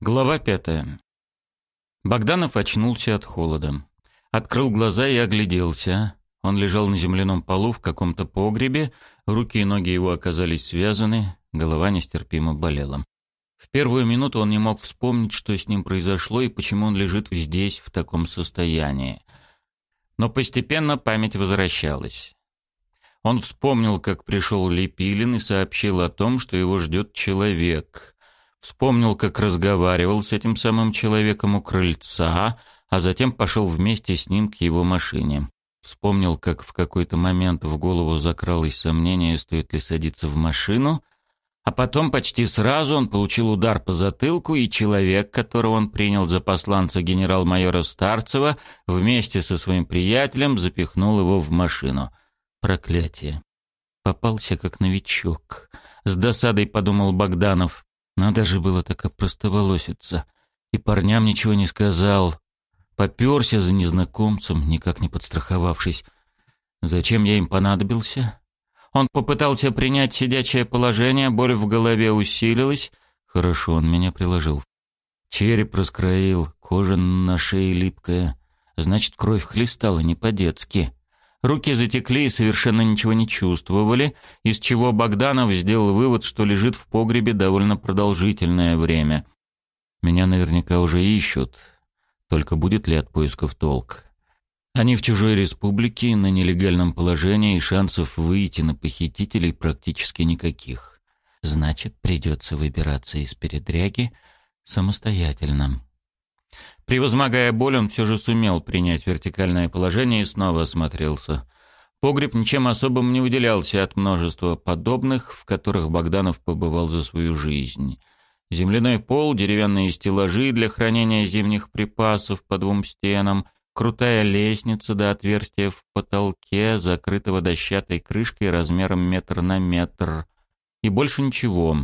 Глава пятая. Богданов очнулся от холода. Открыл глаза и огляделся. Он лежал на земляном полу в каком-то погребе, руки и ноги его оказались связаны, голова нестерпимо болела. В первую минуту он не мог вспомнить, что с ним произошло и почему он лежит здесь в таком состоянии. Но постепенно память возвращалась. Он вспомнил, как пришел Лепилин и сообщил о том, что его ждет человек. Вспомнил, как разговаривал с этим самым человеком у крыльца, а затем пошел вместе с ним к его машине. Вспомнил, как в какой-то момент в голову закралось сомнение, стоит ли садиться в машину, а потом почти сразу он получил удар по затылку, и человек, которого он принял за посланца генерал-майора Старцева, вместе со своим приятелем запихнул его в машину. Проклятие. Попался как новичок. С досадой подумал Богданов. Надо же было так опростоволоситься. И парням ничего не сказал. Попёрся за незнакомцем, никак не подстраховавшись. Зачем я им понадобился? Он попытался принять сидячее положение, боль в голове усилилась. Хорошо, он меня приложил. Череп раскроил, кожа на шее липкая. Значит, кровь хлестала не по-детски. Руки затекли и совершенно ничего не чувствовали, из чего Богданов сделал вывод, что лежит в погребе довольно продолжительное время. Меня наверняка уже ищут. Только будет ли от поисков толк? Они в чужой республике, на нелегальном положении, и шансов выйти на похитителей практически никаких. Значит, придется выбираться из передряги самостоятельно. Превозмогая боль, он все же сумел принять вертикальное положение и снова осмотрелся. Погреб ничем особым не выделялся от множества подобных, в которых Богданов побывал за свою жизнь. Земляной пол, деревянные стеллажи для хранения зимних припасов по двум стенам, крутая лестница до отверстия в потолке, закрытого дощатой крышкой размером метр на метр. И больше ничего.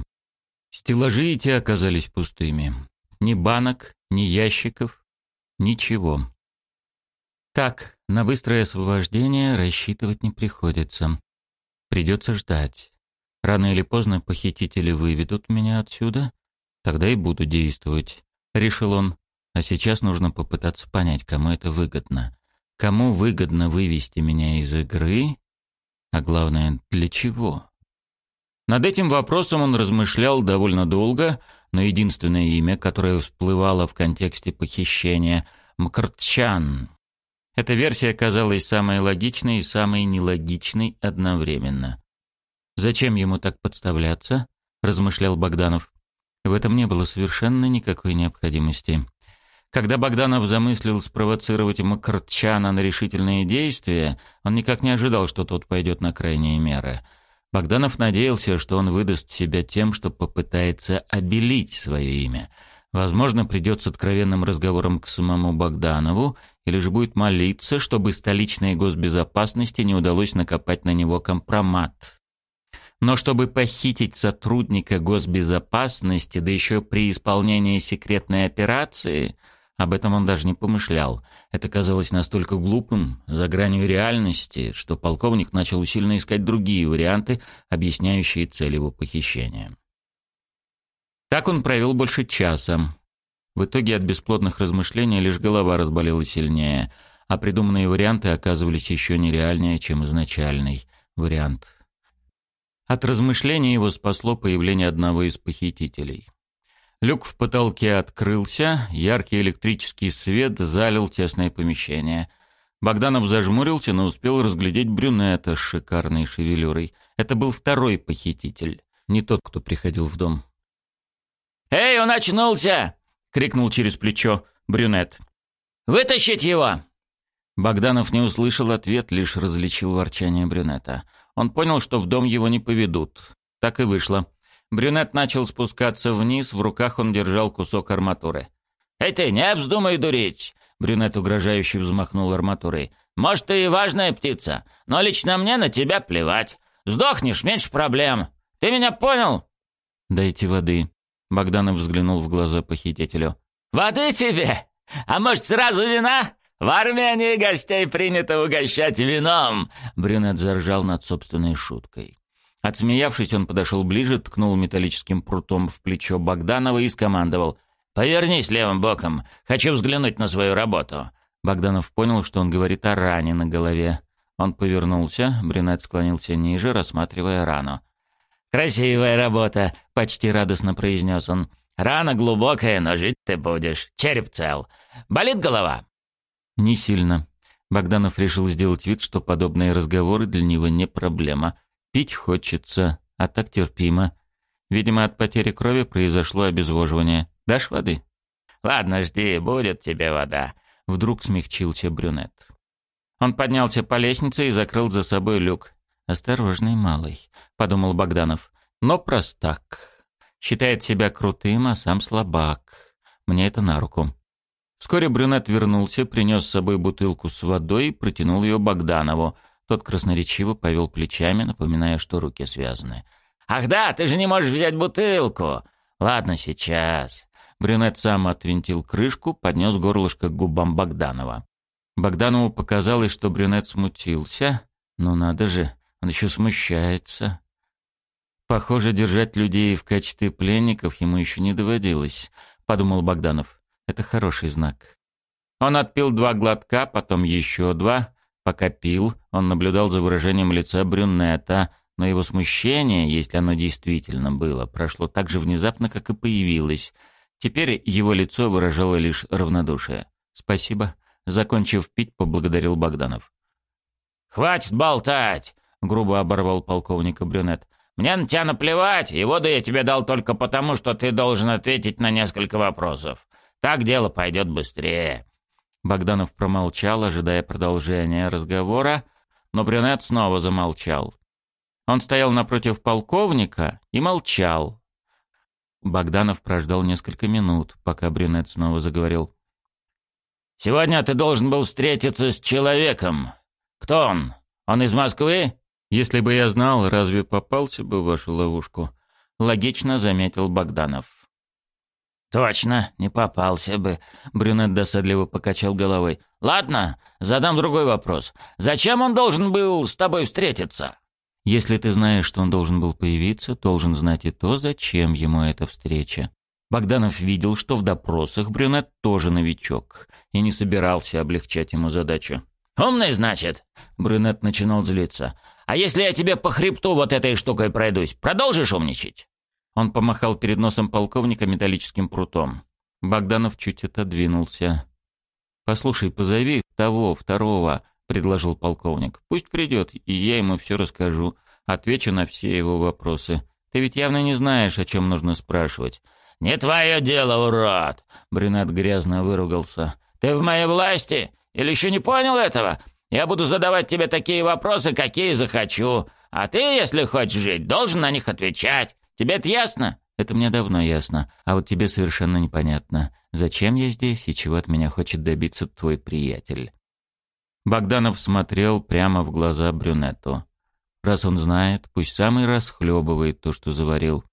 Стеллажи эти оказались пустыми. Ни банок, ни ящиков, ничего. Так, на быстрое освобождение рассчитывать не приходится. Придется ждать. Рано или поздно похитители выведут меня отсюда, тогда и буду действовать, решил он. А сейчас нужно попытаться понять, кому это выгодно. Кому выгодно вывести меня из игры, а главное, для чего? Над этим вопросом он размышлял довольно долго, но единственное имя, которое всплывало в контексте похищения — Мкртчан. Эта версия казалась самой логичной и самой нелогичной одновременно. «Зачем ему так подставляться?» — размышлял Богданов. В этом не было совершенно никакой необходимости. Когда Богданов замыслил спровоцировать Мкртчана на решительные действия, он никак не ожидал, что тот пойдет на крайние меры — Богданов надеялся, что он выдаст себя тем, что попытается обелить свое имя. Возможно, придет с откровенным разговором к самому Богданову, или же будет молиться, чтобы столичной госбезопасности не удалось накопать на него компромат. Но чтобы похитить сотрудника госбезопасности, да еще при исполнении секретной операции – об этом он даже не помышлял. Это казалось настолько глупым, за гранью реальности, что полковник начал усиленно искать другие варианты, объясняющие цель его похищения. Так он провел больше часа. В итоге от бесплодных размышлений лишь голова разболела сильнее, а придуманные варианты оказывались еще нереальнее, чем изначальный вариант. От размышлений его спасло появление одного из похитителей. Люк в потолке открылся, яркий электрический свет залил тесное помещение. Богданов зажмурился, но успел разглядеть брюнета с шикарной шевелюрой. Это был второй похититель, не тот, кто приходил в дом. «Эй, он очнулся!» — крикнул через плечо брюнет. «Вытащить его!» Богданов не услышал ответ, лишь различил ворчание брюнета. Он понял, что в дом его не поведут. Так и вышло. Брюнет начал спускаться вниз, в руках он держал кусок арматуры. «Эй ты, не вздумай дурить!» Брюнет угрожающе взмахнул арматурой. «Может, ты и важная птица, но лично мне на тебя плевать. Сдохнешь, меньше проблем. Ты меня понял?» «Дайте воды». Богданов взглянул в глаза похитителю. «Воды тебе? А может, сразу вина? В Армении гостей принято угощать вином!» Брюнет заржал над собственной шуткой. Отсмеявшись, он подошел ближе, ткнул металлическим прутом в плечо Богданова и скомандовал. Повернись левым боком. Хочу взглянуть на свою работу». Богданов понял, что он говорит о ране на голове. Он повернулся, брюнет склонился ниже, рассматривая рану. «Красивая работа», — почти радостно произнес он. «Рана глубокая, но жить ты будешь. Череп цел. Болит голова?» «Не сильно». Богданов решил сделать вид, что подобные разговоры для него не проблема. Пить хочется, а так терпимо. Видимо, от потери крови произошло обезвоживание. Дашь воды?» «Ладно, жди, будет тебе вода», — вдруг смягчился брюнет. Он поднялся по лестнице и закрыл за собой люк. «Осторожный малый», — подумал Богданов. «Но простак. Считает себя крутым, а сам слабак. Мне это на руку». Вскоре брюнет вернулся, принес с собой бутылку с водой и протянул ее Богданову. Тот красноречиво повел плечами, напоминая, что руки связаны. «Ах да, ты же не можешь взять бутылку!» «Ладно, сейчас». Брюнет сам отвинтил крышку, поднес горлышко к губам Богданова. Богданову показалось, что брюнет смутился. Ну надо же, он еще смущается. Похоже, держать людей в качестве пленников ему еще не доводилось, подумал Богданов. Это хороший знак. Он отпил два глотка, потом еще два. Пока пил, он наблюдал за выражением лица брюнета, но его смущение, если оно действительно было, прошло так же внезапно, как и появилось — Теперь его лицо выражало лишь равнодушие. «Спасибо». Закончив пить, поблагодарил Богданов. «Хватит болтать!» — грубо оборвал полковника брюнет. «Мне на тебя наплевать, и воду я тебе дал только потому, что ты должен ответить на несколько вопросов. Так дело пойдет быстрее». Богданов промолчал, ожидая продолжения разговора, но брюнет снова замолчал. Он стоял напротив полковника и молчал, Богданов прождал несколько минут, пока брюнет снова заговорил. «Сегодня ты должен был встретиться с человеком. Кто он? Он из Москвы?» «Если бы я знал, разве попался бы в вашу ловушку?» — логично заметил Богданов. «Точно, не попался бы», — брюнет досадливо покачал головой. «Ладно, задам другой вопрос. Зачем он должен был с тобой встретиться?» Если ты знаешь, что он должен был появиться, должен знать и то, зачем ему эта встреча. Богданов видел, что в допросах брюнет тоже новичок, и не собирался облегчать ему задачу. «Умный, значит?» — брюнет начинал злиться. «А если я тебе по хребту вот этой штукой пройдусь, продолжишь умничать?» Он помахал перед носом полковника металлическим прутом. Богданов чуть отодвинулся. «Послушай, позови того, второго», — предложил полковник. «Пусть придет, и я ему все расскажу. Отвечу на все его вопросы. Ты ведь явно не знаешь, о чем нужно спрашивать». «Не твое дело, урод!» — брюнет грязно выругался. «Ты в моей власти? Или еще не понял этого? Я буду задавать тебе такие вопросы, какие захочу. А ты, если хочешь жить, должен на них отвечать. Тебе это ясно?» «Это мне давно ясно. А вот тебе совершенно непонятно. Зачем я здесь и чего от меня хочет добиться твой приятель?» Богданов смотрел прямо в глаза брюнету. Раз он знает, пусть сам и расхлебывает то, что заварил.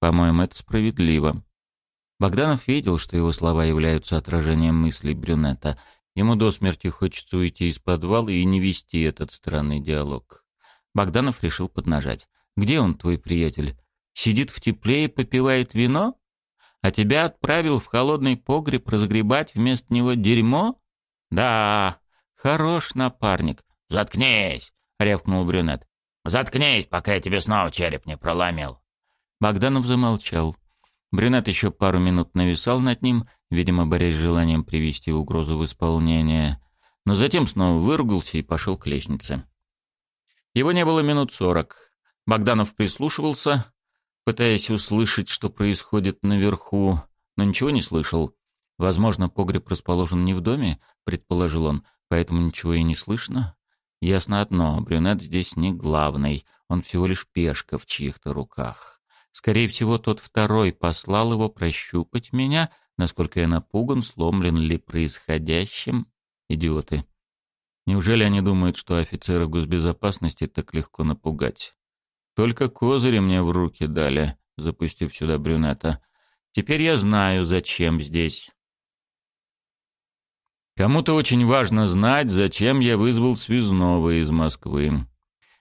По-моему, это справедливо. Богданов видел, что его слова являются отражением мыслей брюнета. Ему до смерти хочется уйти из подвала и не вести этот странный диалог. Богданов решил поднажать. «Где он, твой приятель? Сидит в тепле и попивает вино? А тебя отправил в холодный погреб разгребать вместо него дерьмо? Да, «Хорош напарник». «Заткнись!» — рявкнул брюнет. «Заткнись, пока я тебе снова череп не проломил». Богданов замолчал. Брюнет еще пару минут нависал над ним, видимо, борясь с желанием привести угрозу в исполнение, но затем снова выругался и пошел к лестнице. Его не было минут сорок. Богданов прислушивался, пытаясь услышать, что происходит наверху, но ничего не слышал. Возможно, погреб расположен не в доме, предположил он, поэтому ничего и не слышно. Ясно одно, брюнет здесь не главный, он всего лишь пешка в чьих-то руках. Скорее всего, тот второй послал его прощупать меня, насколько я напуган, сломлен ли происходящим. Идиоты. Неужели они думают, что офицера госбезопасности так легко напугать? Только козыри мне в руки дали, запустив сюда брюнета. Теперь я знаю, зачем здесь. Кому-то очень важно знать, зачем я вызвал связного из Москвы.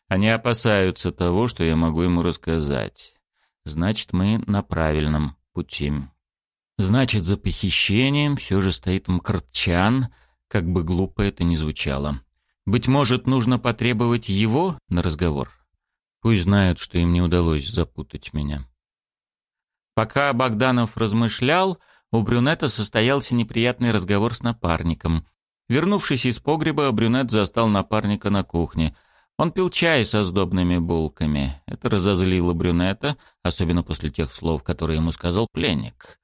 Они опасаются того, что я могу ему рассказать. Значит, мы на правильном пути. Значит, за похищением все же стоит Мкртчан, как бы глупо это ни звучало. Быть может, нужно потребовать его на разговор. Пусть знают, что им не удалось запутать меня. Пока Богданов размышлял, у брюнета состоялся неприятный разговор с напарником. Вернувшись из погреба, брюнет застал напарника на кухне. Он пил чай со сдобными булками. Это разозлило брюнета, особенно после тех слов, которые ему сказал пленник.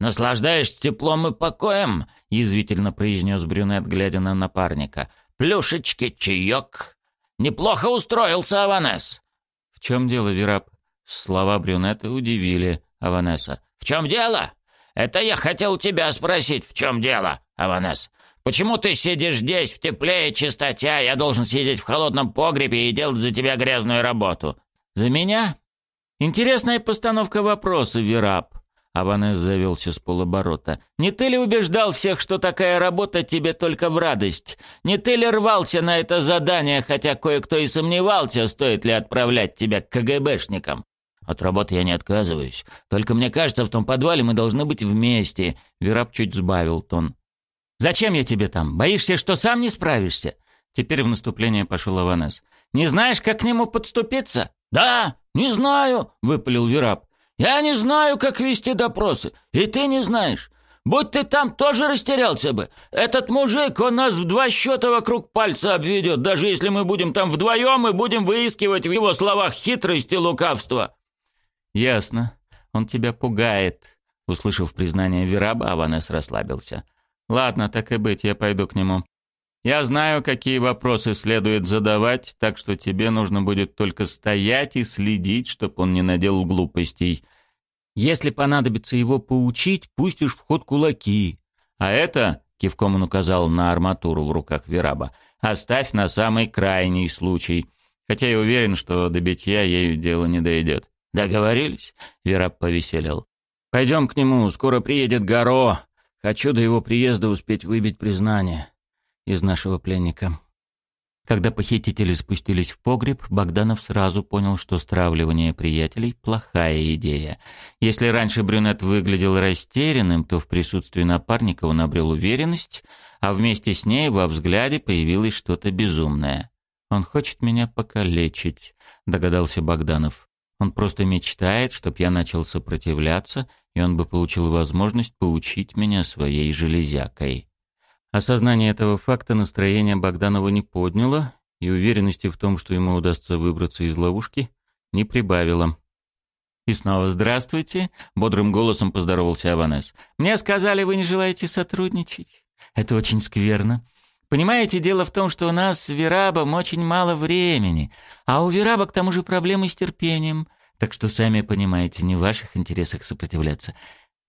«Наслаждаешься теплом и покоем?» — язвительно произнес брюнет, глядя на напарника. «Плюшечки, чаек. Неплохо устроился, Аванес». «В чем дело, Верап?» Слова брюнета удивили Аванеса. «В чем дело? Это я хотел тебя спросить, в чем дело, Аванес. Почему ты сидишь здесь в тепле и чистоте, а я должен сидеть в холодном погребе и делать за тебя грязную работу? За меня? Интересная постановка вопроса, Верап. Аванес завелся с полоборота. «Не ты ли убеждал всех, что такая работа тебе только в радость? Не ты ли рвался на это задание, хотя кое-кто и сомневался, стоит ли отправлять тебя к КГБшникам? От работы я не отказываюсь. Только мне кажется, в том подвале мы должны быть вместе. Верап чуть сбавил тон. Зачем я тебе там? Боишься, что сам не справишься? Теперь в наступление пошел Аванес. Не знаешь, как к нему подступиться? Да, не знаю, выпалил Верап. Я не знаю, как вести допросы. И ты не знаешь. Будь ты там, тоже растерялся бы. Этот мужик, он нас в два счета вокруг пальца обведет, даже если мы будем там вдвоем и будем выискивать в его словах хитрость и лукавство. «Ясно. Он тебя пугает». Услышав признание Вераба, Аванес расслабился. «Ладно, так и быть, я пойду к нему. Я знаю, какие вопросы следует задавать, так что тебе нужно будет только стоять и следить, чтобы он не наделал глупостей. Если понадобится его поучить, пустишь в ход кулаки. А это, кивком он указал на арматуру в руках Вераба, оставь на самый крайний случай. Хотя я уверен, что до битья ею дело не дойдет. «Договорились?» — Вераб повеселел. «Пойдем к нему, скоро приедет Горо. Хочу до его приезда успеть выбить признание из нашего пленника». Когда похитители спустились в погреб, Богданов сразу понял, что стравливание приятелей – плохая идея. Если раньше брюнет выглядел растерянным, то в присутствии напарника он обрел уверенность, а вместе с ней во взгляде появилось что-то безумное. «Он хочет меня покалечить», – догадался Богданов. Он просто мечтает, чтоб я начал сопротивляться, и он бы получил возможность поучить меня своей железякой. Осознание этого факта настроение Богданова не подняло, и уверенности в том, что ему удастся выбраться из ловушки, не прибавило. «И снова здравствуйте», — бодрым голосом поздоровался Аванес. «Мне сказали, вы не желаете сотрудничать. Это очень скверно. Понимаете, дело в том, что у нас с Верабом очень мало времени, а у Вераба к тому же проблемы с терпением, так что сами понимаете, не в ваших интересах сопротивляться.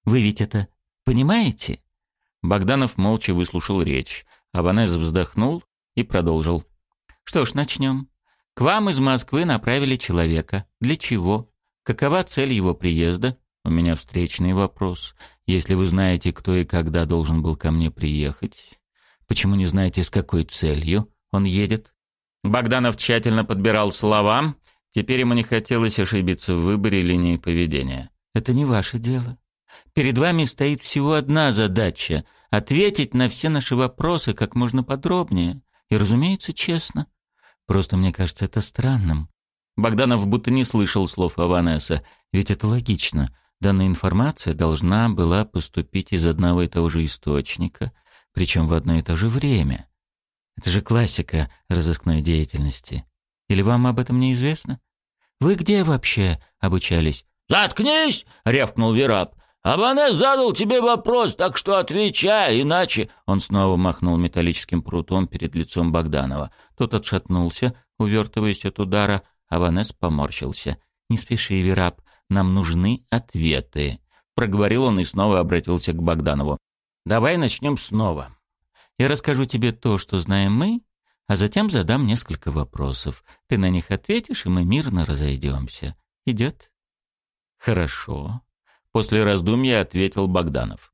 Вы ведь это понимаете?» Богданов молча выслушал речь. Аванез вздохнул и продолжил. «Что ж, начнем. К вам из Москвы направили человека. Для чего? Какова цель его приезда? У меня встречный вопрос. Если вы знаете, кто и когда должен был ко мне приехать, Почему не знаете, с какой целью он едет? Богданов тщательно подбирал слова. Теперь ему не хотелось ошибиться в выборе линии поведения. Это не ваше дело. Перед вами стоит всего одна задача — ответить на все наши вопросы как можно подробнее. И, разумеется, честно. Просто мне кажется это странным. Богданов будто не слышал слов Аванеса, ведь это логично. Данная информация должна была поступить из одного и того же источника — причем в одно и то же время. Это же классика разыскной деятельности. Или вам об этом неизвестно? Вы где вообще обучались? «Заткнись!» — рявкнул Вераб. «Абонес задал тебе вопрос, так что отвечай, иначе...» Он снова махнул металлическим прутом перед лицом Богданова. Тот отшатнулся, увертываясь от удара. Аванес поморщился. «Не спеши, Вераб, нам нужны ответы», — проговорил он и снова обратился к Богданову. Давай начнем снова. Я расскажу тебе то, что знаем мы, а затем задам несколько вопросов. Ты на них ответишь, и мы мирно разойдемся. Идет? Хорошо. После раздумья ответил Богданов.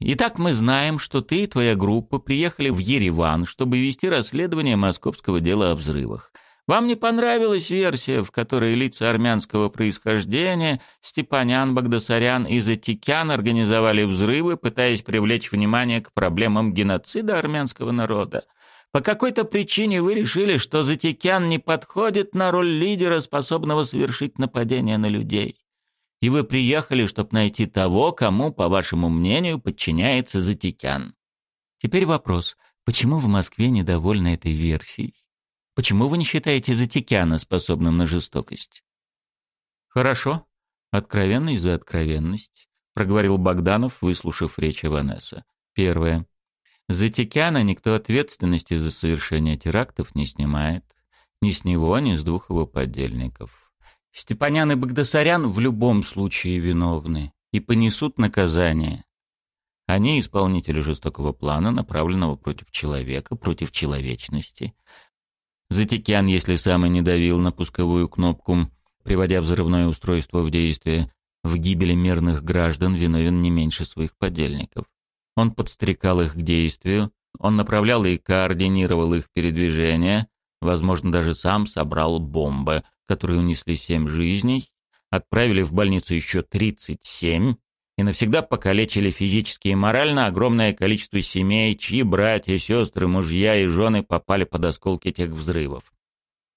Итак, мы знаем, что ты и твоя группа приехали в Ереван, чтобы вести расследование московского дела о взрывах. Вам не понравилась версия, в которой лица армянского происхождения Степанян, Багдасарян и Затикян организовали взрывы, пытаясь привлечь внимание к проблемам геноцида армянского народа? По какой-то причине вы решили, что Затикян не подходит на роль лидера, способного совершить нападение на людей. И вы приехали, чтобы найти того, кому, по вашему мнению, подчиняется Затикян. Теперь вопрос, почему в Москве недовольны этой версией? Почему вы не считаете Затикяна способным на жестокость? Хорошо. Откровенность за откровенность, проговорил Богданов, выслушав речь Иванеса. Первое. Затикяна никто ответственности за совершение терактов не снимает. Ни с него, ни с двух его подельников. Степанян и Багдасарян в любом случае виновны и понесут наказание. Они исполнители жестокого плана, направленного против человека, против человечности, Затикян, если сам и не давил на пусковую кнопку, приводя взрывное устройство в действие, в гибели мирных граждан виновен не меньше своих подельников. Он подстрекал их к действию, он направлял и координировал их передвижение, возможно, даже сам собрал бомбы, которые унесли семь жизней, отправили в больницу еще 37, и навсегда покалечили физически и морально огромное количество семей, чьи братья, сестры, мужья и жены попали под осколки тех взрывов.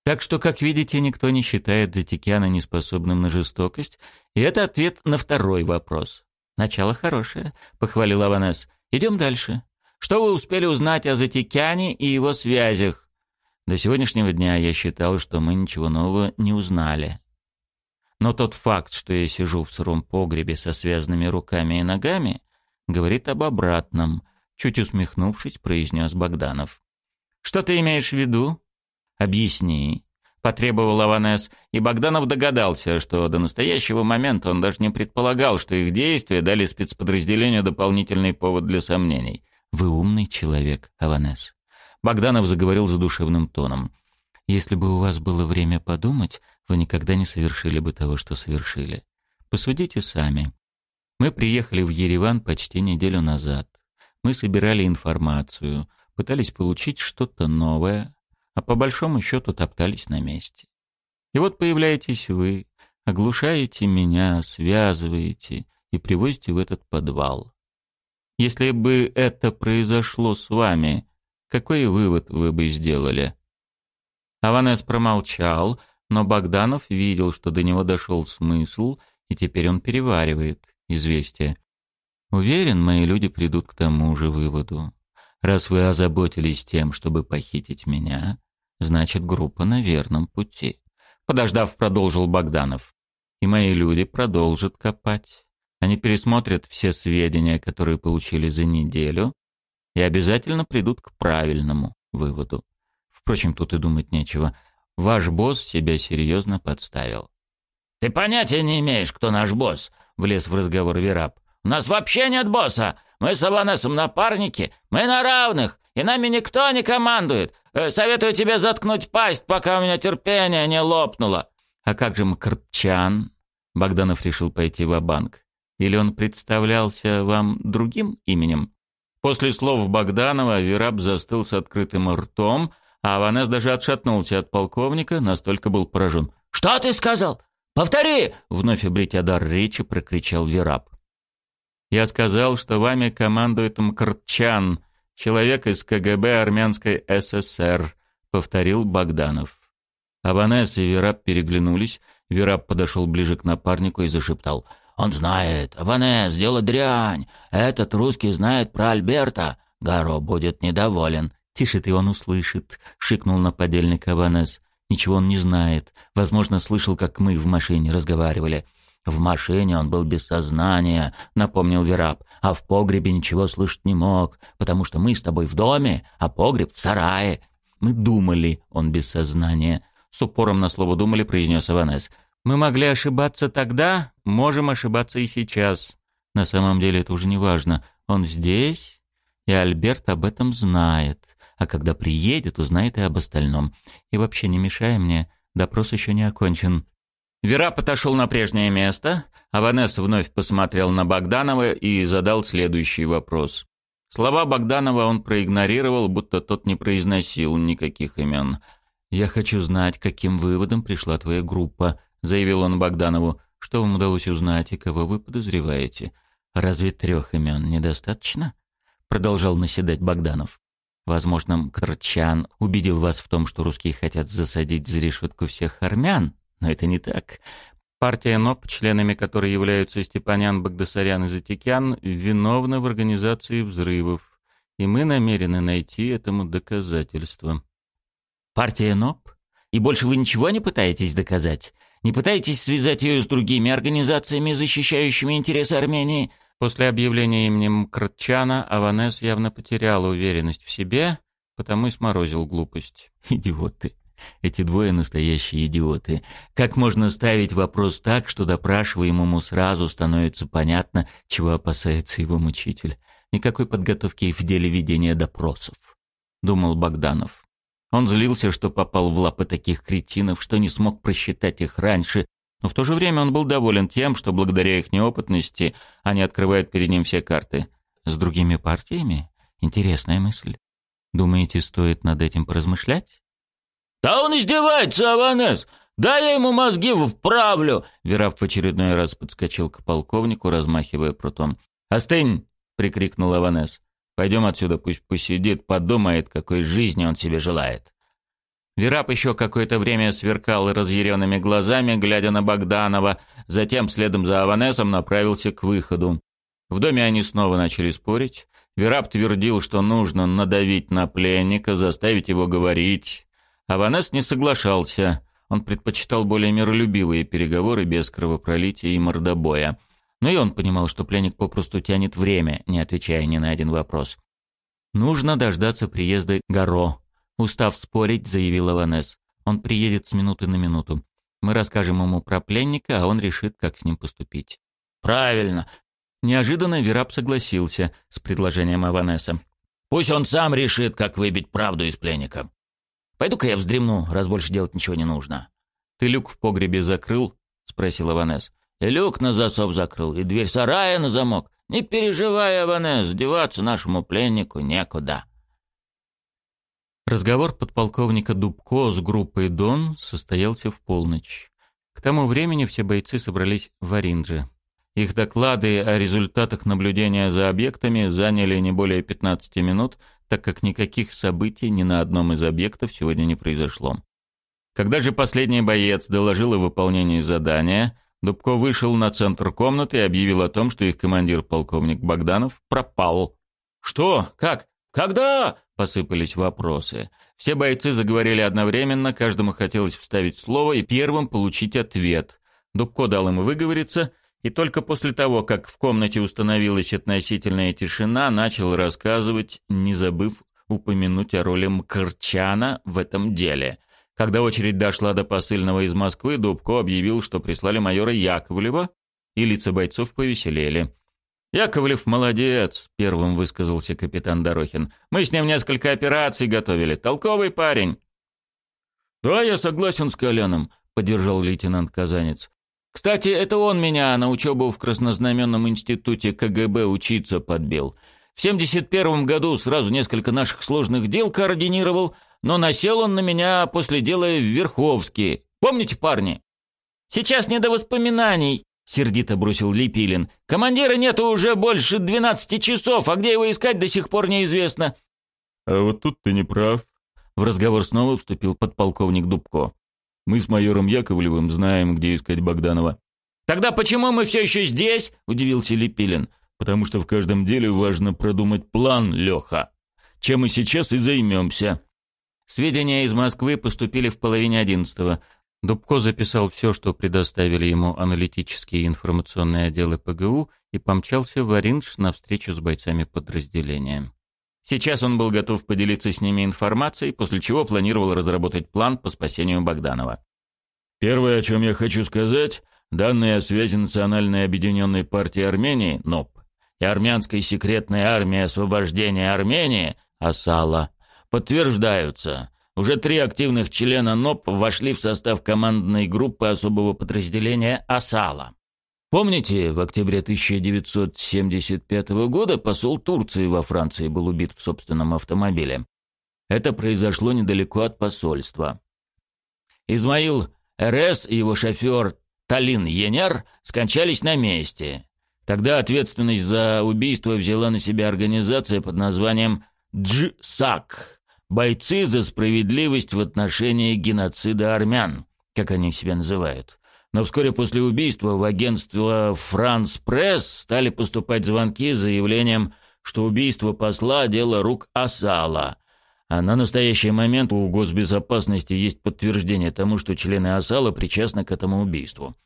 Так что, как видите, никто не считает Затикяна неспособным на жестокость, и это ответ на второй вопрос. «Начало хорошее», — похвалил Аванес. «Идем дальше. Что вы успели узнать о Затикяне и его связях?» До сегодняшнего дня я считал, что мы ничего нового не узнали. Но тот факт, что я сижу в сыром погребе со связанными руками и ногами, говорит об обратном, чуть усмехнувшись, произнес Богданов. «Что ты имеешь в виду?» «Объясни», — потребовал Аванес, и Богданов догадался, что до настоящего момента он даже не предполагал, что их действия дали спецподразделению дополнительный повод для сомнений. «Вы умный человек, Аванес». Богданов заговорил задушевным тоном. «Если бы у вас было время подумать, вы никогда не совершили бы того, что совершили. Посудите сами. Мы приехали в Ереван почти неделю назад. Мы собирали информацию, пытались получить что-то новое, а по большому счету топтались на месте. И вот появляетесь вы, оглушаете меня, связываете и привозите в этот подвал. Если бы это произошло с вами, какой вывод вы бы сделали? Аванес промолчал, но Богданов видел, что до него дошел смысл, и теперь он переваривает известие. Уверен, мои люди придут к тому же выводу. Раз вы озаботились тем, чтобы похитить меня, значит, группа на верном пути. Подождав, продолжил Богданов. И мои люди продолжат копать. Они пересмотрят все сведения, которые получили за неделю, и обязательно придут к правильному выводу. Впрочем, тут и думать нечего. Ваш босс себя серьезно подставил. «Ты понятия не имеешь, кто наш босс», — влез в разговор Вераб. «У нас вообще нет босса. Мы с Аванесом напарники. Мы на равных, и нами никто не командует. Э, советую тебе заткнуть пасть, пока у меня терпение не лопнуло». «А как же Мкртчан?» Богданов решил пойти в банк Или он представлялся вам другим именем? После слов Богданова Вераб застыл с открытым ртом, а Аванес даже отшатнулся от полковника, настолько был поражен. «Что ты сказал? Повтори!» — вновь обретя дар речи, прокричал Вераб. «Я сказал, что вами командует Мкртчан, человек из КГБ Армянской ССР», — повторил Богданов. Аванес и Вераб переглянулись. Вераб подошел ближе к напарнику и зашептал. «Он знает. Аванес, дело дрянь. Этот русский знает про Альберта. Гаро будет недоволен. «Тише ты, он услышит», — шикнул на подельника Ванес. «Ничего он не знает. Возможно, слышал, как мы в машине разговаривали». «В машине он был без сознания», — напомнил Вераб. «А в погребе ничего слышать не мог, потому что мы с тобой в доме, а погреб в сарае». «Мы думали, он без сознания», — с упором на слово «думали» произнес Аванес. «Мы могли ошибаться тогда, можем ошибаться и сейчас. На самом деле это уже не важно. Он здесь, и Альберт об этом знает а когда приедет, узнает и об остальном. И вообще не мешай мне, допрос еще не окончен». Вера отошел на прежнее место, а Ванесса вновь посмотрел на Богданова и задал следующий вопрос. Слова Богданова он проигнорировал, будто тот не произносил никаких имен. «Я хочу знать, каким выводом пришла твоя группа», — заявил он Богданову. «Что вам удалось узнать и кого вы подозреваете? Разве трех имен недостаточно?» Продолжал наседать Богданов. Возможно, Крчан убедил вас в том, что русские хотят засадить за решетку всех армян, но это не так. Партия НОП, членами которой являются Степанян, Багдасарян и Затикян, виновна в организации взрывов, и мы намерены найти этому доказательство. Партия НОП? И больше вы ничего не пытаетесь доказать? Не пытаетесь связать ее с другими организациями, защищающими интересы Армении? После объявления именем Кратчана Аванес явно потерял уверенность в себе, потому и сморозил глупость. Идиоты. Эти двое настоящие идиоты. Как можно ставить вопрос так, что допрашиваемому сразу становится понятно, чего опасается его мучитель? Никакой подготовки в деле ведения допросов, думал Богданов. Он злился, что попал в лапы таких кретинов, что не смог просчитать их раньше, но в то же время он был доволен тем, что благодаря их неопытности они открывают перед ним все карты. С другими партиями? Интересная мысль. Думаете, стоит над этим поразмышлять? «Да он издевается, Аванес! Да я ему мозги вправлю!» Вераф в очередной раз подскочил к полковнику, размахивая прутом. «Остынь!» — прикрикнул Аванес. «Пойдем отсюда, пусть посидит, подумает, какой жизни он себе желает». Верап еще какое-то время сверкал разъяренными глазами, глядя на Богданова, затем, следом за Аванесом, направился к выходу. В доме они снова начали спорить. Верап твердил, что нужно надавить на пленника, заставить его говорить. Аванес не соглашался. Он предпочитал более миролюбивые переговоры без кровопролития и мордобоя. Но и он понимал, что пленник попросту тянет время, не отвечая ни на один вопрос. «Нужно дождаться приезда Гаро», — устав спорить, заявил Аванес. «Он приедет с минуты на минуту. Мы расскажем ему про пленника, а он решит, как с ним поступить». «Правильно». Неожиданно Вераб согласился с предложением Аванеса. «Пусть он сам решит, как выбить правду из пленника. Пойду-ка я вздремну, раз больше делать ничего не нужно. Ты люк в погребе закрыл? спросил Аванес. Люк на засов закрыл, и дверь сарая на замок. Не переживай, Аванес, деваться нашему пленнику некуда. Разговор подполковника Дубко с группой Дон состоялся в полночь. К тому времени все бойцы собрались в Оринже. Их доклады о результатах наблюдения за объектами заняли не более 15 минут, так как никаких событий ни на одном из объектов сегодня не произошло. Когда же последний боец доложил о выполнении задания, Дубко вышел на центр комнаты и объявил о том, что их командир, полковник Богданов, пропал. «Что? Как? Когда?» — посыпались вопросы. Все бойцы заговорили одновременно, каждому хотелось вставить слово и первым получить ответ. Дубко дал им выговориться, и только после того, как в комнате установилась относительная тишина, начал рассказывать, не забыв упомянуть о роли Мкрчана в этом деле. Когда очередь дошла до посыльного из Москвы, Дубко объявил, что прислали майора Яковлева, и лица бойцов повеселели. «Яковлев молодец», — первым высказался капитан Дорохин. «Мы с ним несколько операций готовили. Толковый парень». «Да, я согласен с Коляном», — поддержал лейтенант Казанец. Кстати, это он меня на учебу в Краснознаменном институте КГБ учиться подбил. В 71 году сразу несколько наших сложных дел координировал, но насел он на меня после дела в Верховске. Помните, парни? Сейчас не до воспоминаний, сердито бросил Липилин. Командира нету уже больше 12 часов, а где его искать до сих пор неизвестно. А вот тут ты не прав. В разговор снова вступил подполковник Дубко. Мы с майором Яковлевым знаем, где искать Богданова». «Тогда почему мы все еще здесь?» – удивился Лепилин. «Потому что в каждом деле важно продумать план, Леха. Чем мы сейчас и займемся». Сведения из Москвы поступили в половине одиннадцатого. Дубко записал все, что предоставили ему аналитические и информационные отделы ПГУ, и помчался в Оринж на встречу с бойцами подразделения. Сейчас он был готов поделиться с ними информацией, после чего планировал разработать план по спасению Богданова. Первое, о чем я хочу сказать, данные о связи Национальной Объединенной Партии Армении, НОП, и Армянской секретной армии освобождения Армении, АСАЛА, подтверждаются. Уже три активных члена НОП вошли в состав командной группы особого подразделения АСАЛА. Помните, в октябре 1975 года посол Турции во Франции был убит в собственном автомобиле? Это произошло недалеко от посольства. Измаил РС и его шофер Талин Енер скончались на месте. Тогда ответственность за убийство взяла на себя организация под названием «Джсак» – «Бойцы за справедливость в отношении геноцида армян», как они себя называют. Но вскоре после убийства в агентство «Франс Пресс» стали поступать звонки с заявлением, что убийство посла – дело рук Асала. А на настоящий момент у госбезопасности есть подтверждение тому, что члены Асала причастны к этому убийству.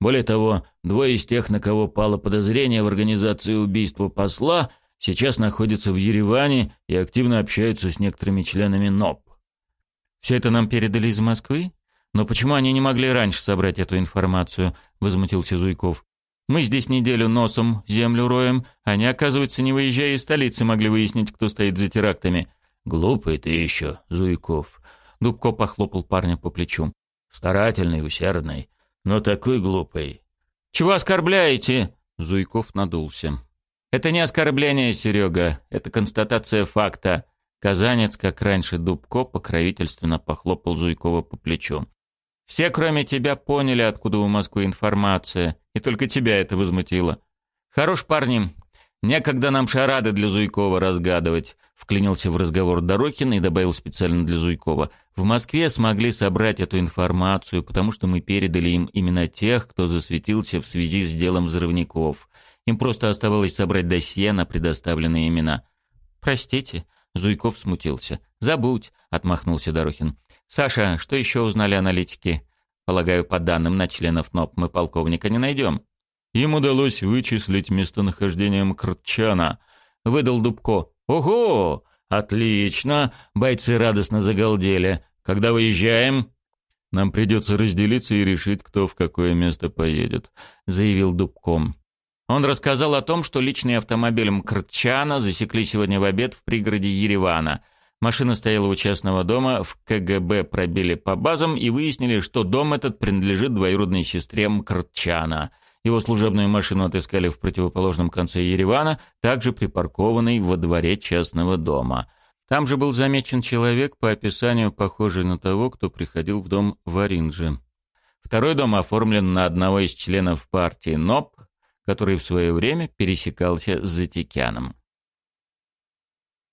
Более того, двое из тех, на кого пало подозрение в организации убийства посла, сейчас находятся в Ереване и активно общаются с некоторыми членами НОП. «Все это нам передали из Москвы? Но почему они не могли раньше собрать эту информацию?» — возмутился Зуйков. «Мы здесь неделю носом землю роем, они, оказывается, не выезжая из столицы, могли выяснить, кто стоит за терактами». «Глупый ты еще, Зуйков!» Дубко похлопал парня по плечу. «Старательный, усердный но такой глупый. «Чего оскорбляете?» Зуйков надулся. «Это не оскорбление, Серега, это констатация факта». Казанец, как раньше Дубко, покровительственно похлопал Зуйкова по плечу. «Все, кроме тебя, поняли, откуда у Москвы информация, и только тебя это возмутило. Хорош, парни, некогда нам шарады для Зуйкова разгадывать. Вклинился в разговор Дорокин и добавил специально для Зуйкова. В Москве смогли собрать эту информацию, потому что мы передали им именно тех, кто засветился в связи с делом взрывников. Им просто оставалось собрать досье на предоставленные имена. «Простите», — Зуйков смутился. «Забудь», — отмахнулся Дорохин. «Саша, что еще узнали аналитики?» «Полагаю, по данным на членов НОП мы полковника не найдем». Им удалось вычислить местонахождение Мкртчана, выдал Дубко. «Ого! Отлично!» — бойцы радостно загалдели. «Когда выезжаем?» «Нам придется разделиться и решить, кто в какое место поедет», — заявил Дубком. Он рассказал о том, что личный автомобиль Мкртчана засекли сегодня в обед в пригороде Еревана. Машина стояла у частного дома, в КГБ пробили по базам и выяснили, что дом этот принадлежит двоюродной сестре Мкртчана — его служебную машину отыскали в противоположном конце Еревана, также припаркованной во дворе частного дома. Там же был замечен человек, по описанию похожий на того, кто приходил в дом в Оринже. Второй дом оформлен на одного из членов партии НОП, который в свое время пересекался с Затикяном.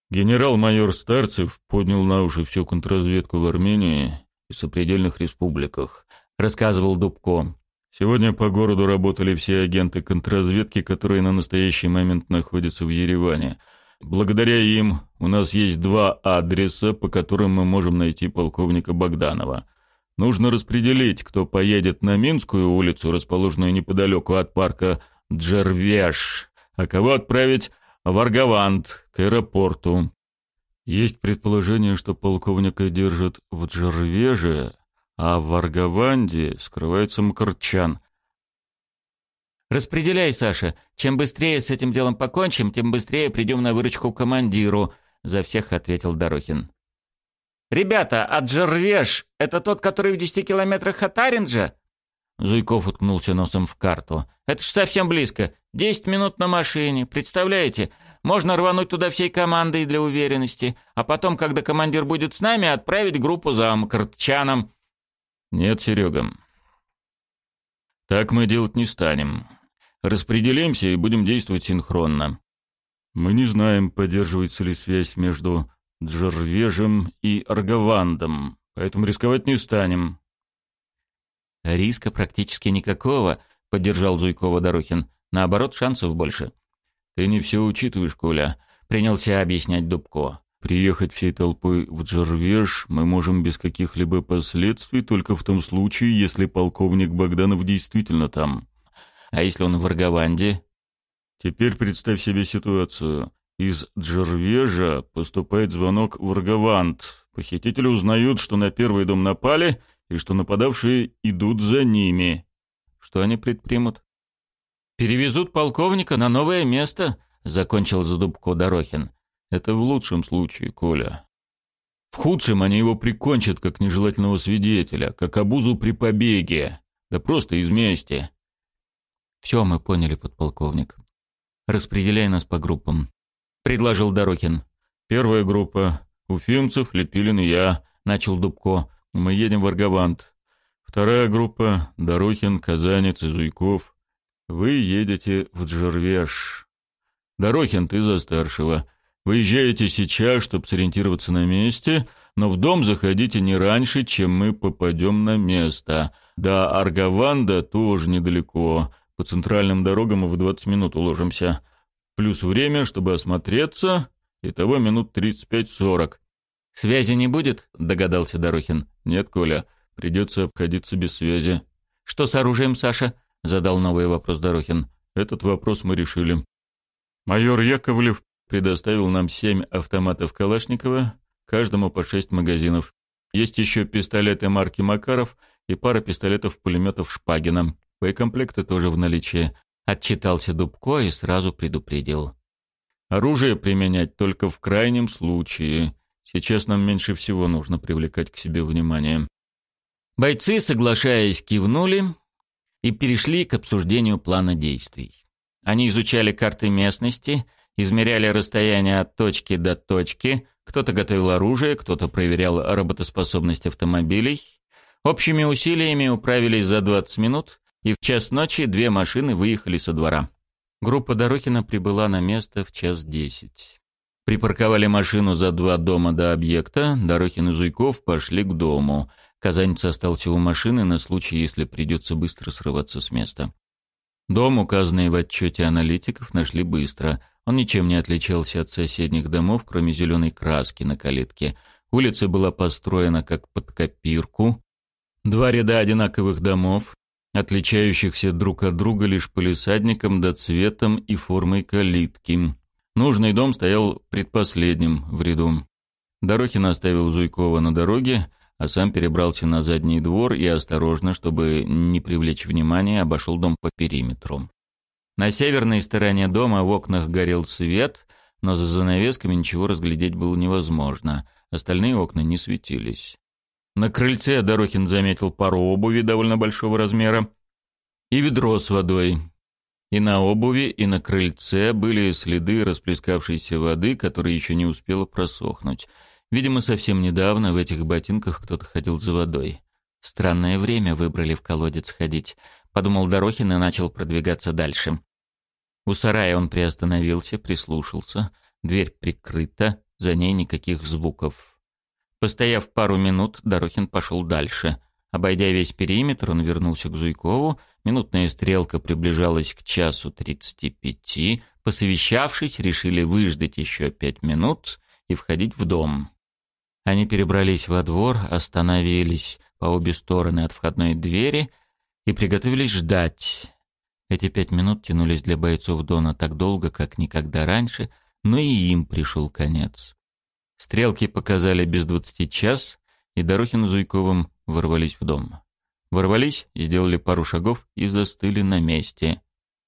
Генерал-майор Старцев поднял на уши всю контрразведку в Армении и сопредельных республиках, рассказывал Дубко. Сегодня по городу работали все агенты контрразведки, которые на настоящий момент находятся в Ереване. Благодаря им у нас есть два адреса, по которым мы можем найти полковника Богданова. Нужно распределить, кто поедет на Минскую улицу, расположенную неподалеку от парка Джервеш, а кого отправить в Аргавант, к аэропорту. Есть предположение, что полковника держат в Джервеже, а в Аргаванде скрывается Мкрчан. «Распределяй, Саша. Чем быстрее с этим делом покончим, тем быстрее придем на выручку командиру», — за всех ответил Дорохин. «Ребята, а Джервеш — это тот, который в десяти километрах от Аринджа?» Зуйков уткнулся носом в карту. «Это ж совсем близко. Десять минут на машине. Представляете? Можно рвануть туда всей командой для уверенности, а потом, когда командир будет с нами, отправить группу за Мкртчаном. «Нет, Серега. Так мы делать не станем. Распределимся и будем действовать синхронно. Мы не знаем, поддерживается ли связь между Джервежем и Аргавандом, поэтому рисковать не станем». «Риска практически никакого», — поддержал Зуйкова Дорохин. «Наоборот, шансов больше». «Ты не все учитываешь, Коля», — принялся объяснять Дубко. Приехать всей толпой в Джарвеш мы можем без каких-либо последствий только в том случае, если полковник Богданов действительно там. А если он в Аргаванде? Теперь представь себе ситуацию. Из Джарвежа поступает звонок в Аргаванд. Похитители узнают, что на первый дом напали и что нападавшие идут за ними. Что они предпримут? «Перевезут полковника на новое место», — закончил Задубко Дорохин. Это в лучшем случае, Коля. В худшем они его прикончат как нежелательного свидетеля, как обузу при побеге. Да просто из мести. Все мы поняли, подполковник. Распределяй нас по группам. Предложил Дорохин. Первая группа. Уфимцев, Лепилин и я. Начал Дубко. Мы едем в Аргавант. Вторая группа — Дорохин, Казанец и Зуйков. Вы едете в Джервеш. Дорохин, ты за старшего. Выезжаете сейчас, чтобы сориентироваться на месте, но в дом заходите не раньше, чем мы попадем на место. До Аргаванда тоже недалеко. По центральным дорогам мы в 20 минут уложимся. Плюс время, чтобы осмотреться, итого минут 35-40. «Связи не будет?» — догадался Дорохин. «Нет, Коля, придется обходиться без связи». «Что с оружием, Саша?» — задал новый вопрос Дорохин. «Этот вопрос мы решили. Майор Яковлев предоставил нам семь автоматов Калашникова, каждому по шесть магазинов. Есть еще пистолеты марки Макаров и пара пистолетов-пулеметов Шпагина. Боекомплекты тоже в наличии. Отчитался Дубко и сразу предупредил. Оружие применять только в крайнем случае. Сейчас нам меньше всего нужно привлекать к себе внимание. Бойцы, соглашаясь, кивнули и перешли к обсуждению плана действий. Они изучали карты местности, измеряли расстояние от точки до точки, кто-то готовил оружие, кто-то проверял работоспособность автомобилей. Общими усилиями управились за 20 минут, и в час ночи две машины выехали со двора. Группа Дорохина прибыла на место в час десять. Припарковали машину за два дома до объекта, Дорохин и Зуйков пошли к дому. Казанец остался у машины на случай, если придется быстро срываться с места. Дом, указанный в отчете аналитиков, нашли быстро. Он ничем не отличался от соседних домов, кроме зеленой краски на калитке. Улица была построена как под копирку. Два ряда одинаковых домов, отличающихся друг от друга лишь полисадником да цветом и формой калитки. Нужный дом стоял предпоследним в ряду. Дорохин оставил Зуйкова на дороге, а сам перебрался на задний двор и осторожно, чтобы не привлечь внимания, обошел дом по периметру. На северной стороне дома в окнах горел свет, но за занавесками ничего разглядеть было невозможно. Остальные окна не светились. На крыльце Дорохин заметил пару обуви довольно большого размера и ведро с водой. И на обуви, и на крыльце были следы расплескавшейся воды, которая еще не успела просохнуть. Видимо, совсем недавно в этих ботинках кто-то ходил за водой. Странное время выбрали в колодец ходить, подумал Дорохин и начал продвигаться дальше. У сарая он приостановился, прислушался. Дверь прикрыта, за ней никаких звуков. Постояв пару минут, Дорохин пошел дальше. Обойдя весь периметр, он вернулся к Зуйкову. Минутная стрелка приближалась к часу тридцати пяти. Посовещавшись, решили выждать еще пять минут и входить в дом. Они перебрались во двор, остановились по обе стороны от входной двери и приготовились ждать. Эти пять минут тянулись для бойцов Дона так долго, как никогда раньше, но и им пришел конец. Стрелки показали без двадцати час, и Дорохин с Зуйковым ворвались в дом. Ворвались, сделали пару шагов и застыли на месте.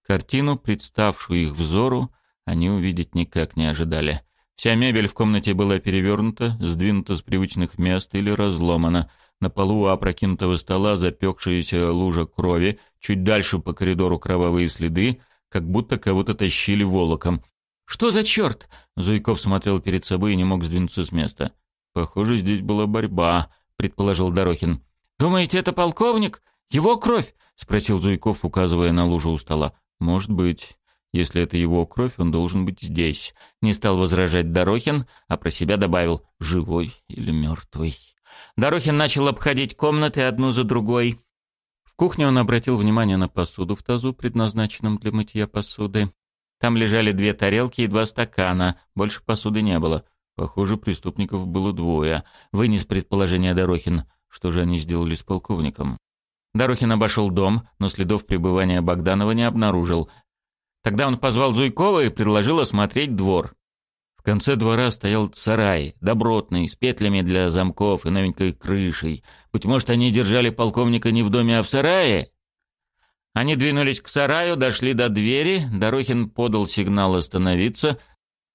Картину, представшую их взору, они увидеть никак не ожидали. Вся мебель в комнате была перевернута, сдвинута с привычных мест или разломана. На полу у опрокинутого стола запекшаяся лужа крови, чуть дальше по коридору кровавые следы, как будто кого-то тащили волоком. «Что за черт?» Зуйков смотрел перед собой и не мог сдвинуться с места. «Похоже, здесь была борьба», — предположил Дорохин. «Думаете, это полковник? Его кровь?» — спросил Зуйков, указывая на лужу у стола. «Может быть. Если это его кровь, он должен быть здесь». Не стал возражать Дорохин, а про себя добавил «живой или мертвый». Дорохин начал обходить комнаты одну за другой. В кухне он обратил внимание на посуду в тазу, предназначенном для мытья посуды. Там лежали две тарелки и два стакана, больше посуды не было. Похоже, преступников было двое. Вынес предположение Дорохин. Что же они сделали с полковником? Дорохин обошел дом, но следов пребывания Богданова не обнаружил. Тогда он позвал Зуйкова и предложил осмотреть двор. В конце двора стоял сарай, добротный, с петлями для замков и новенькой крышей. Быть может, они держали полковника не в доме, а в сарае? Они двинулись к сараю, дошли до двери, Дорохин подал сигнал остановиться.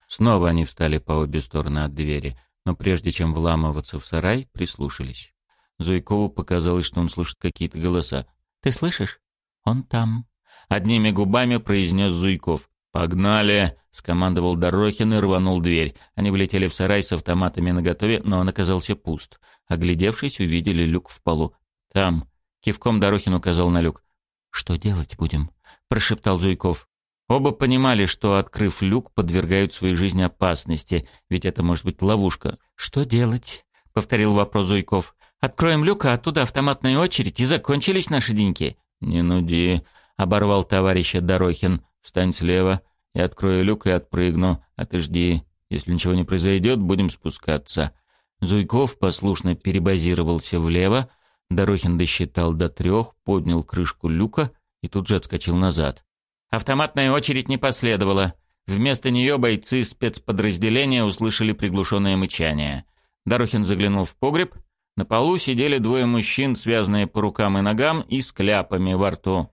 Снова они встали по обе стороны от двери, но прежде чем вламываться в сарай, прислушались. Зуйкову показалось, что он слышит какие-то голоса. «Ты слышишь? Он там». Одними губами произнес Зуйков. «Погнали!» — скомандовал Дорохин и рванул дверь. Они влетели в сарай с автоматами наготове, но он оказался пуст. Оглядевшись, увидели люк в полу. Там, Кивком Дорохин указал на люк. «Что делать будем?» — прошептал Зуйков. Оба понимали, что, открыв люк, подвергают своей жизни опасности, ведь это может быть ловушка. «Что делать?» — повторил вопрос Зуйков. «Откроем люк, а оттуда автоматная очередь, и закончились наши деньги». «Не нуди», — оборвал товарища Дорохин. «Встань слева, я открою люк и отпрыгну, а ты жди. Если ничего не произойдет, будем спускаться». Зуйков послушно перебазировался влево, Дорохин досчитал до трех, поднял крышку люка и тут же отскочил назад. Автоматная очередь не последовала. Вместо нее бойцы спецподразделения услышали приглушенное мычание. Дорохин заглянул в погреб. На полу сидели двое мужчин, связанные по рукам и ногам и с кляпами во рту.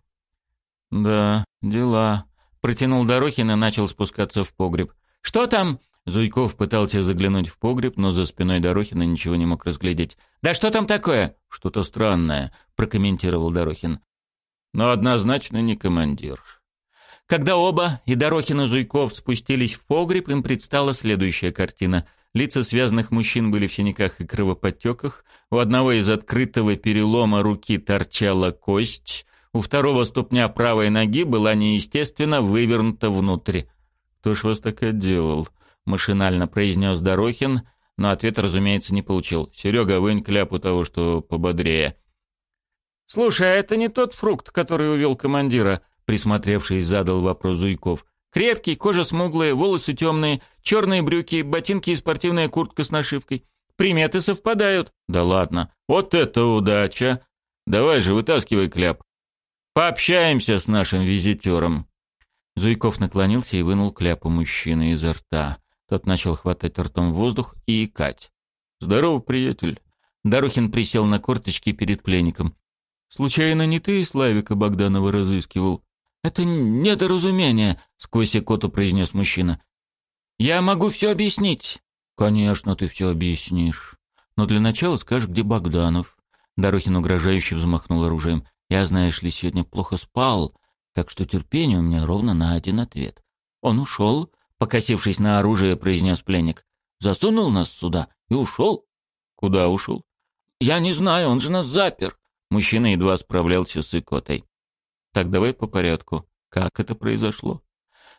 «Да, дела», — протянул Дорохин и начал спускаться в погреб. «Что там?» Зуйков пытался заглянуть в погреб, но за спиной Дорохина ничего не мог разглядеть. «Да что там такое?» «Что-то странное», — прокомментировал Дорохин. «Но однозначно не командир». Когда оба, и Дорохин и Зуйков, спустились в погреб, им предстала следующая картина. Лица связанных мужчин были в синяках и кровоподтеках, у одного из открытого перелома руки торчала кость, у второго ступня правой ноги была неестественно вывернута внутрь. «Кто ж вас так отделал?» — машинально произнес Дорохин, но ответ, разумеется, не получил. «Серега, вынь кляпу того, что пободрее». «Слушай, а это не тот фрукт, который увел командира?» — присмотревшись, задал вопрос Зуйков. «Крепкий, кожа смуглая, волосы темные, черные брюки, ботинки и спортивная куртка с нашивкой. Приметы совпадают». «Да ладно. Вот это удача! Давай же, вытаскивай кляп. Пообщаемся с нашим визитером». Зуйков наклонился и вынул кляп у мужчины изо рта. Тот начал хватать ртом воздух и икать. «Здорово, приятель!» Дорохин присел на корточки перед пленником. «Случайно не ты Славика Богданова разыскивал?» «Это недоразумение», — сквозь икоту произнес мужчина. «Я могу все объяснить». «Конечно, ты все объяснишь. Но для начала скажешь, где Богданов». Дорохин угрожающе взмахнул оружием. «Я, знаешь ли, сегодня плохо спал, так что терпение у меня ровно на один ответ. Он ушел, покосившись на оружие, произнес пленник. Засунул нас сюда и ушел. Куда ушел? Я не знаю, он же нас запер. Мужчина едва справлялся с икотой. Так давай по порядку. Как это произошло?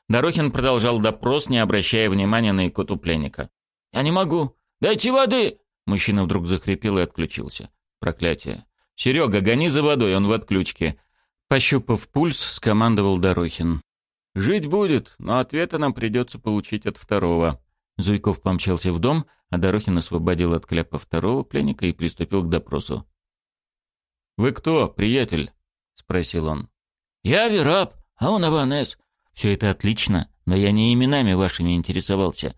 Дорохин продолжал допрос, не обращая внимания на икоту пленника. «Я не могу! Дайте воды!» Мужчина вдруг захрипел и отключился. Проклятие. «Серега, гони за водой, он в отключке!» Пощупав пульс, скомандовал Дорохин. Жить будет, но ответа нам придется получить от второго. Зуйков помчался в дом, а Дорохин освободил от кляпа второго пленника и приступил к допросу. «Вы кто, приятель?» — спросил он. «Я Вераб, а он Аванес. Все это отлично, но я не именами вашими интересовался».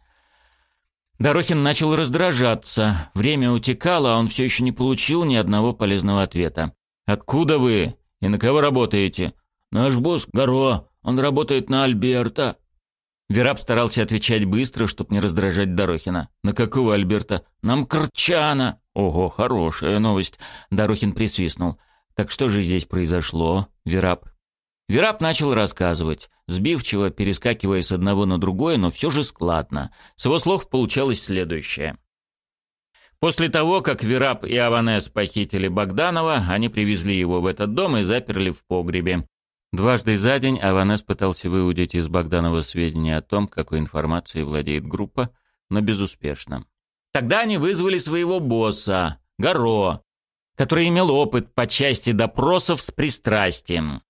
Дорохин начал раздражаться. Время утекало, а он все еще не получил ни одного полезного ответа. «Откуда вы? И на кого работаете?» «Наш босс Горо. Он работает на Альберта». Вераб старался отвечать быстро, чтобы не раздражать Дорохина. «На какого Альберта?» «Нам Крчана!» «Ого, хорошая новость!» Дорохин присвистнул. «Так что же здесь произошло, Вераб?» Вераб начал рассказывать, сбивчиво, перескакивая с одного на другое, но все же складно. С его слов получалось следующее. После того, как Вераб и Аванес похитили Богданова, они привезли его в этот дом и заперли в погребе. Дважды за день Аванес пытался выудить из Богданова сведения о том, какой информацией владеет группа, но безуспешно. Тогда они вызвали своего босса, Горо, который имел опыт по части допросов с пристрастием.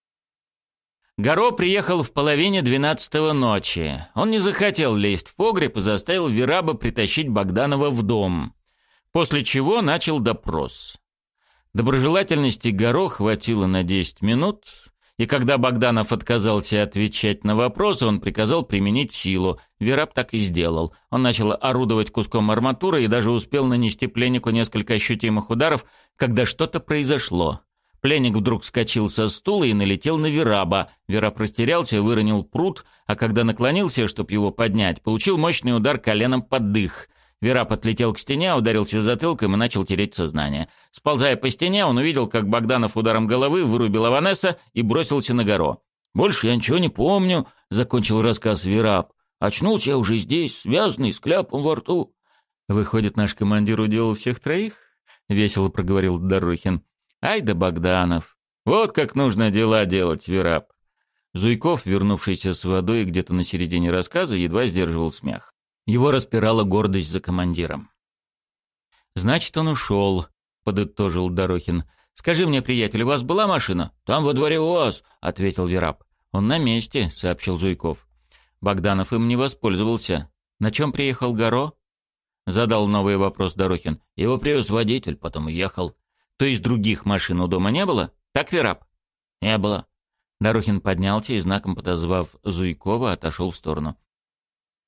Горо приехал в половине двенадцатого ночи. Он не захотел лезть в погреб и заставил Вераба притащить Богданова в дом, после чего начал допрос. Доброжелательности Горо хватило на десять минут, и когда Богданов отказался отвечать на вопросы, он приказал применить силу. Вераб так и сделал. Он начал орудовать куском арматуры и даже успел нанести пленнику несколько ощутимых ударов, когда что-то произошло. Пленник вдруг вскочил со стула и налетел на Вераба. Вераб растерялся, выронил пруд, а когда наклонился, чтобы его поднять, получил мощный удар коленом под дых. Верап отлетел к стене, ударился затылком и начал тереть сознание. Сползая по стене, он увидел, как Богданов ударом головы вырубил Аванеса и бросился на гору. «Больше я ничего не помню», — закончил рассказ Верап. «Очнулся я уже здесь, связанный, с кляпом во рту». «Выходит, наш командир уделал всех троих?» — весело проговорил Дорохин. Ай да Богданов. Вот как нужно дела делать, Вераб. Зуйков, вернувшийся с водой где-то на середине рассказа, едва сдерживал смех. Его распирала гордость за командиром. «Значит, он ушел», — подытожил Дорохин. «Скажи мне, приятель, у вас была машина?» «Там во дворе у вас», — ответил Вераб. «Он на месте», — сообщил Зуйков. Богданов им не воспользовался. «На чем приехал Горо?» Задал новый вопрос Дорохин. «Его привез водитель, потом уехал». «То есть других машин у дома не было? Так, Вераб?» «Не было». Дорохин поднялся и, знаком подозвав Зуйкова, отошел в сторону.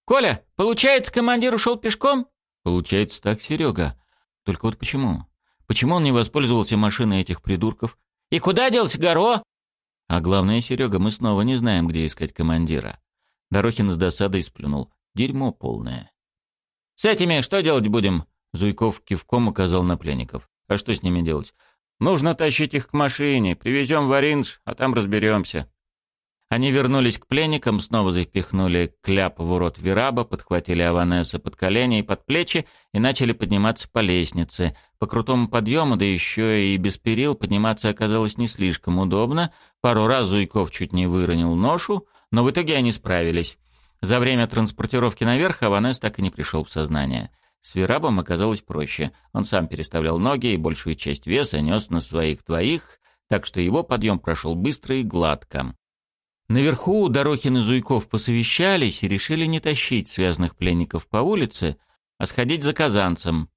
«Коля, получается, командир ушел пешком?» «Получается так, Серега. Только вот почему? Почему он не воспользовался машиной этих придурков? И куда делся Горо? А главное, Серега, мы снова не знаем, где искать командира. Дорохин с досадой сплюнул. Дерьмо полное. С этими что делать будем? Зуйков кивком указал на пленников. А что с ними делать? Нужно тащить их к машине, привезем в Оринж, а там разберемся. Они вернулись к пленникам, снова запихнули кляп в урод Вераба, подхватили Аванеса под колени и под плечи и начали подниматься по лестнице. По крутому подъему, да еще и без перил, подниматься оказалось не слишком удобно. Пару раз Зуйков чуть не выронил ношу, но в итоге они справились. За время транспортировки наверх Аванес так и не пришел в сознание. С Верабом оказалось проще. Он сам переставлял ноги и большую часть веса нес на своих двоих, так что его подъем прошел быстро и гладко. Наверху Дорохин и Зуйков посовещались и решили не тащить связанных пленников по улице, а сходить за казанцем,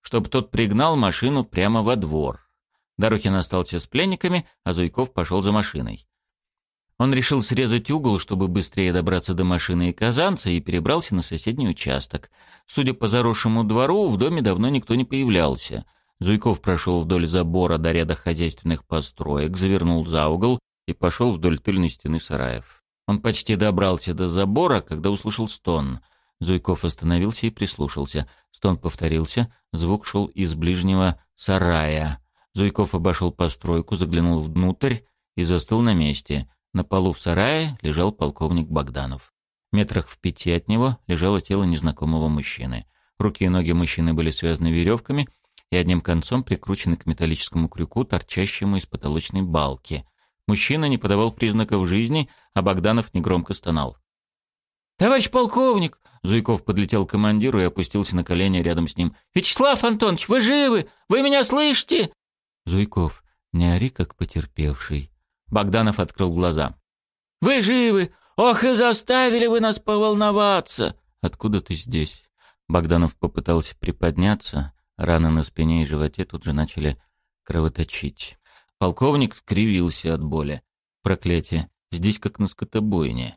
чтобы тот пригнал машину прямо во двор. Дорохин остался с пленниками, а Зуйков пошел за машиной. Он решил срезать угол, чтобы быстрее добраться до машины и казанца, и перебрался на соседний участок. Судя по заросшему двору, в доме давно никто не появлялся. Зуйков прошел вдоль забора до ряда хозяйственных построек, завернул за угол и пошел вдоль тыльной стены сараев. Он почти добрался до забора, когда услышал стон. Зуйков остановился и прислушался. Стон повторился, звук шел из ближнего сарая. Зуйков обошел постройку, заглянул внутрь и застыл на месте. На полу в сарае лежал полковник Богданов. Метрах в пяти от него лежало тело незнакомого мужчины. Руки и ноги мужчины были связаны веревками и одним концом прикручены к металлическому крюку, торчащему из потолочной балки — Мужчина не подавал признаков жизни, а Богданов негромко стонал. «Товарищ полковник!» Зуйков подлетел к командиру и опустился на колени рядом с ним. «Вячеслав Антонович, вы живы? Вы меня слышите?» «Зуйков, не ори, как потерпевший». Богданов открыл глаза. «Вы живы! Ох, и заставили вы нас поволноваться!» «Откуда ты здесь?» Богданов попытался приподняться. Раны на спине и животе тут же начали кровоточить. Полковник скривился от боли. Проклятие. Здесь как на скотобойне.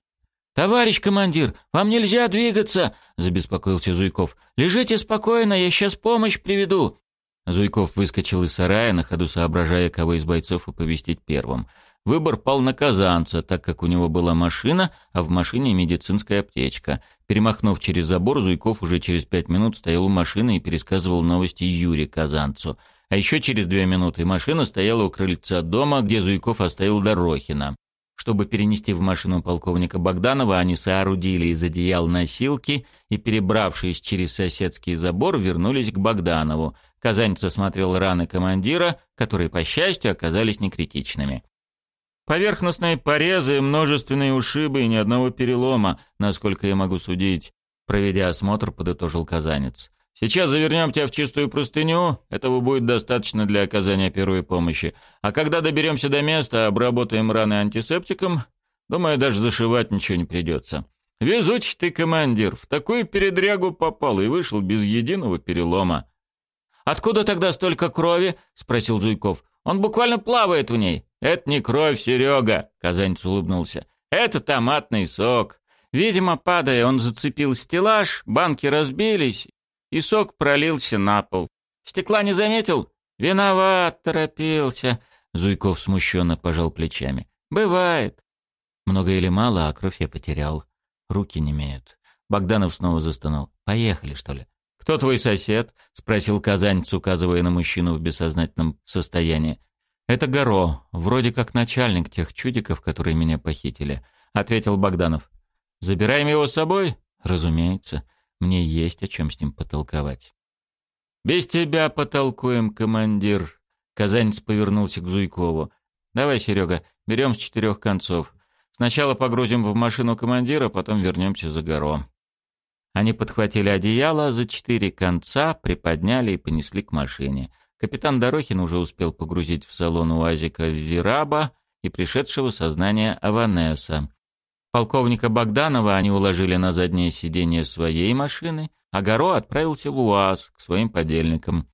«Товарищ командир, вам нельзя двигаться!» — забеспокоился Зуйков. «Лежите спокойно, я сейчас помощь приведу!» Зуйков выскочил из сарая, на ходу соображая, кого из бойцов оповестить первым. Выбор пал на казанца, так как у него была машина, а в машине медицинская аптечка. Перемахнув через забор, Зуйков уже через пять минут стоял у машины и пересказывал новости Юре Казанцу — а еще через две минуты машина стояла у крыльца дома, где Зуйков оставил Дорохина. Чтобы перенести в машину полковника Богданова, они соорудили из одеял носилки и, перебравшись через соседский забор, вернулись к Богданову. Казанец осмотрел раны командира, которые, по счастью, оказались некритичными. «Поверхностные порезы, множественные ушибы и ни одного перелома, насколько я могу судить», проведя осмотр, подытожил Казанец. Сейчас завернем тебя в чистую простыню, этого будет достаточно для оказания первой помощи. А когда доберемся до места, обработаем раны антисептиком, думаю, даже зашивать ничего не придется. Везучий ты, командир, в такую передрягу попал и вышел без единого перелома. «Откуда тогда столько крови?» — спросил Зуйков. «Он буквально плавает в ней». «Это не кровь, Серега», — Казанец улыбнулся. «Это томатный сок. Видимо, падая, он зацепил стеллаж, банки разбились, и сок пролился на пол. Стекла не заметил? Виноват, торопился. Зуйков смущенно пожал плечами. Бывает. Много или мало, а кровь я потерял. Руки не имеют. Богданов снова застонал. Поехали, что ли? «Кто твой сосед?» — спросил казанец, указывая на мужчину в бессознательном состоянии. «Это Горо, вроде как начальник тех чудиков, которые меня похитили», — ответил Богданов. «Забираем его с собой?» «Разумеется. Мне есть о чем с ним потолковать. «Без тебя потолкуем, командир». Казанец повернулся к Зуйкову. «Давай, Серега, берем с четырех концов. Сначала погрузим в машину командира, потом вернемся за гором». Они подхватили одеяло за четыре конца, приподняли и понесли к машине. Капитан Дорохин уже успел погрузить в салон УАЗика Вираба и пришедшего сознания Аванеса. Полковника Богданова они уложили на заднее сиденье своей машины, а Горо отправился в УАЗ к своим подельникам.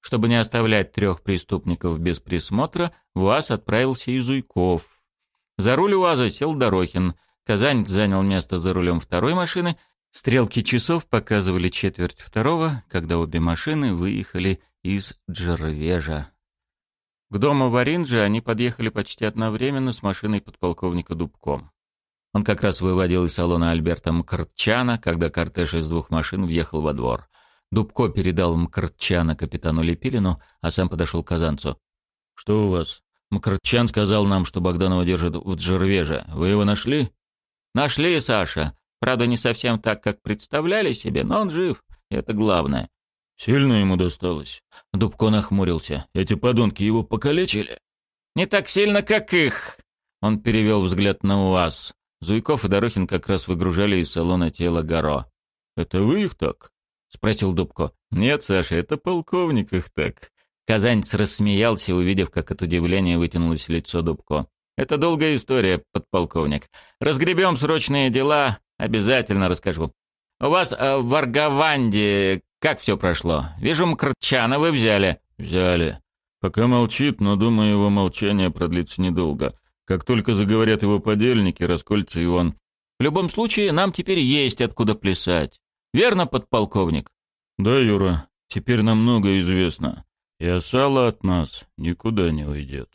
Чтобы не оставлять трех преступников без присмотра, в УАЗ отправился и Зуйков. За руль УАЗа сел Дорохин. Казань занял место за рулем второй машины. Стрелки часов показывали четверть второго, когда обе машины выехали из Джервежа. К дому Варинджи они подъехали почти одновременно с машиной подполковника Дубком. Он как раз выводил из салона Альберта Мкртчана, когда кортеж из двух машин въехал во двор. Дубко передал Мкртчана капитану Лепилину, а сам подошел к Казанцу. «Что у вас?» «Мкртчан сказал нам, что Богданова держит в Джервеже. Вы его нашли?» «Нашли, Саша. Правда, не совсем так, как представляли себе, но он жив. Это главное». «Сильно ему досталось?» Дубко нахмурился. «Эти подонки его покалечили?» «Не так сильно, как их!» Он перевел взгляд на УАЗ. Зуйков и Дорохин как раз выгружали из салона тело Горо. «Это вы их так?» — спросил Дубко. «Нет, Саша, это полковник их так». Казанец рассмеялся, увидев, как от удивления вытянулось лицо Дубко. «Это долгая история, подполковник. Разгребем срочные дела, обязательно расскажу. У вас э, в Аргаванде как все прошло? Вижу, Мкртчана вы взяли». «Взяли. Пока молчит, но, думаю, его молчание продлится недолго. Как только заговорят его подельники, раскольца и он. В любом случае, нам теперь есть откуда плясать. Верно, подполковник? Да, Юра, теперь нам много известно. И Асала от нас никуда не уйдет.